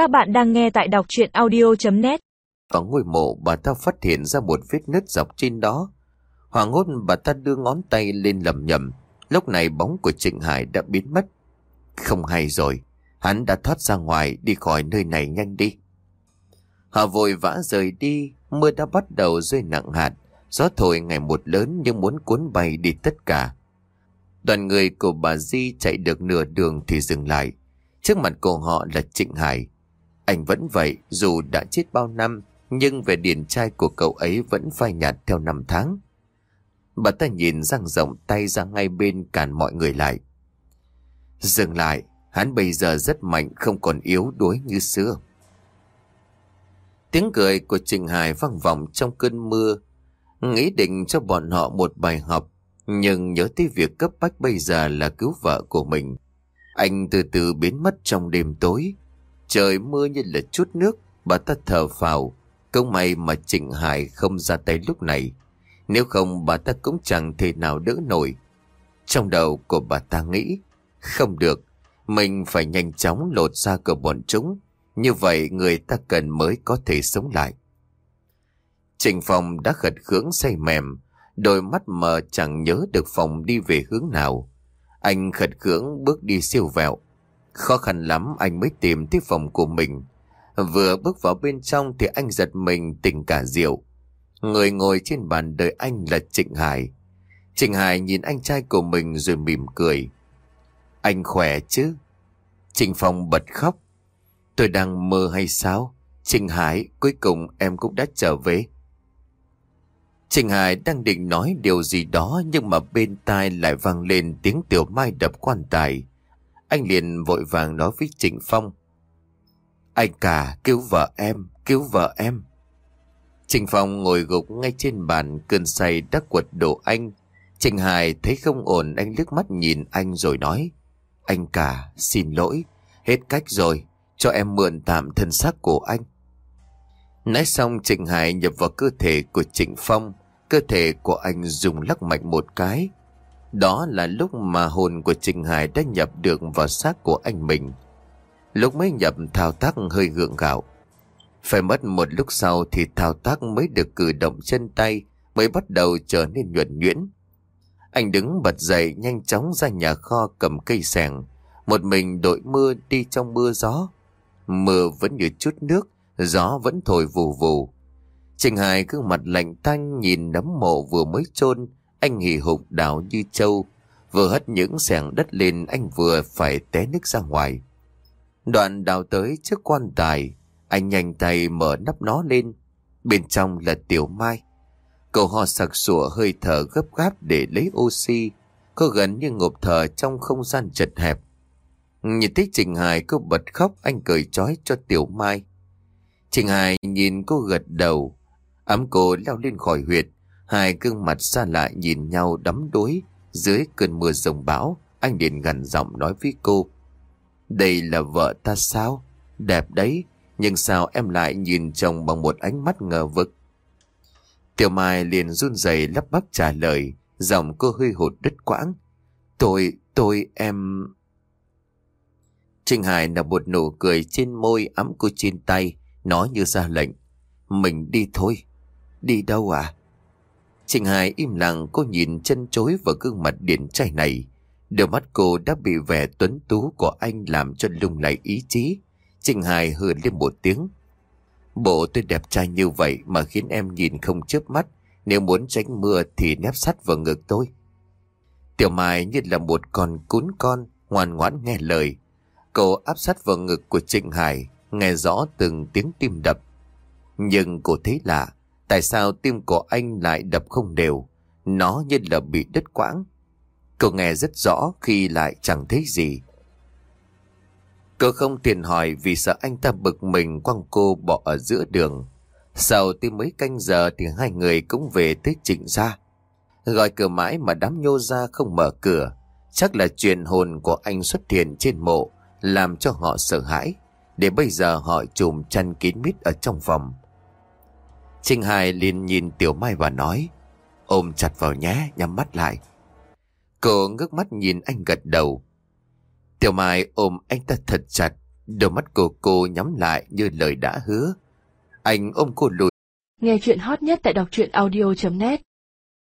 Các bạn đang nghe tại đọc chuyện audio.net Ở ngôi mộ, bà ta phát hiện ra một vết nứt dọc trên đó. Hoàng hốt, bà ta đưa ngón tay lên lầm nhầm. Lúc này bóng của Trịnh Hải đã biến mất. Không hay rồi. Hắn đã thoát ra ngoài, đi khỏi nơi này nhanh đi. Họ vội vã rời đi. Mưa đã bắt đầu rơi nặng hạt. Gió thổi ngày một lớn nhưng muốn cuốn bay đi tất cả. Đoàn người của bà Di chạy được nửa đường thì dừng lại. Trước mặt của họ là Trịnh Hải. Anh vẫn vậy, dù đã chết bao năm, nhưng về điển trai của cậu ấy vẫn phai nhạt theo năm tháng. Bà ta nhìn răng rộng tay ra ngay bên cản mọi người lại. Dừng lại, hắn bây giờ rất mạnh không còn yếu đuối như xưa. Tiếng cười của Trình Hải vang vọng trong cơn mưa, nghĩ định cho bọn họ một bài học, nhưng nhớ tới việc cấp bách bây giờ là cứu vợ của mình. Anh từ từ biến mất trong đêm tối. Trời mưa như là chút nước, bà ta thở phào. Công may mà Trịnh Hải không ra tay lúc này. Nếu không bà ta cũng chẳng thể nào đỡ nổi. Trong đầu của bà ta nghĩ, không được, mình phải nhanh chóng lột ra của bọn chúng. Như vậy người ta cần mới có thể sống lại. Trịnh Phong đã khật khướng say mềm, đôi mắt mờ chẳng nhớ được phòng đi về hướng nào. Anh khật khưỡng bước đi siêu vẹo. Khó khăn lắm anh mới tìm tới phòng của mình. Vừa bước vào bên trong thì anh giật mình tỉnh cả rượu. Người ngồi trên bàn đợi anh là Trịnh Hải. Trịnh Hải nhìn anh trai của mình rồi mỉm cười. Anh khỏe chứ? Trịnh Phong bật khóc. Tôi đang mơ hay sao? Trịnh Hải, cuối cùng em cũng đã trở về. Trịnh Hải đang định nói điều gì đó nhưng mà bên tai lại vang lên tiếng tiểu mai đập quan tài. Anh liền vội vàng nói với Trịnh Phong. Anh cả cứu vợ em, cứu vợ em. Trịnh Phong ngồi gục ngay trên bàn cơn say đã quật đổ anh. Trình Hải thấy không ổn anh liếc mắt nhìn anh rồi nói. Anh cả xin lỗi, hết cách rồi, cho em mượn tạm thân xác của anh. Nói xong Trịnh Hải nhập vào cơ thể của Trịnh Phong. Cơ thể của anh dùng lắc mạnh một cái. Đó là lúc mà hồn của Trình Hải đã nhập được vào xác của anh mình. Lúc mới nhập thao tác hơi gượng gạo. Phải mất một lúc sau thì thao tác mới được cử động chân tay mới bắt đầu trở nên nhuận nhuyễn. Anh đứng bật dậy nhanh chóng ra nhà kho cầm cây sẻng. Một mình đội mưa đi trong mưa gió. Mưa vẫn như chút nước, gió vẫn thổi vù vù. Trình Hải gương mặt lạnh tanh nhìn nấm mộ vừa mới chôn anh hì hục đảo như trâu. Vừa hất những sẻng đất lên anh vừa phải té nước ra ngoài. Đoạn đào tới trước quan tài, anh nhanh tay mở nắp nó lên. Bên trong là tiểu mai. Cậu ho sặc sủa hơi thở gấp gáp để lấy oxy. Cô gần như ngộp thở trong không gian chật hẹp. Nhìn thấy Trình Hải cô bật khóc anh cười trói cho tiểu mai. Trình Hải nhìn cô gật đầu. Ấm cô leo lên khỏi huyệt. Hai gương mặt xa lại nhìn nhau đắm đuối. Dưới cơn mưa rồng bão, anh liền gần giọng nói với cô. Đây là vợ ta sao? Đẹp đấy, nhưng sao em lại nhìn chồng bằng một ánh mắt ngờ vực? Tiểu Mai liền run rẩy lắp bắp trả lời, giọng cô hơi hụt đứt quãng. Tôi, tôi, em... Trinh Hải nở một nụ cười trên môi ấm cô trên tay, nói như ra lệnh. Mình đi thôi. Đi đâu à? Trịnh Hải im lặng cô nhìn chân chối vào gương mặt điển trai này. Đôi mắt cô đã bị vẻ tuấn tú của anh làm cho lung lay ý chí. Trịnh Hải hừ lên một tiếng. Bộ tôi đẹp trai như vậy mà khiến em nhìn không chớp mắt. Nếu muốn tránh mưa thì nép sắt vào ngực tôi. Tiểu Mai như là một con cún con, ngoan ngoãn nghe lời. Cô áp sát vào ngực của Trịnh Hải, nghe rõ từng tiếng tim đập. Nhưng cô thấy lạ, Tại sao tim của anh lại đập không đều? Nó như là bị đứt quãng. Cô nghe rất rõ khi lại chẳng thấy gì. Cô không tiền hỏi vì sợ anh ta bực mình quăng cô bỏ ở giữa đường. Sau tim mấy canh giờ thì hai người cũng về tới trịnh gia. Gọi cửa mãi mà đám nhô ra không mở cửa. Chắc là chuyện hồn của anh xuất hiện trên mộ, làm cho họ sợ hãi. Để bây giờ họ chùm chăn kín mít ở trong phòng. Trinh Hải liền nhìn Tiểu Mai và nói Ôm chặt vào nhé, nhắm mắt lại. Cô ngước mắt nhìn anh gật đầu. Tiểu Mai ôm anh ta thật chặt, Đôi mắt của cô nhắm lại như lời đã hứa. Anh ôm cô lùi. Nghe chuyện hot nhất tại đọc truyện audio.net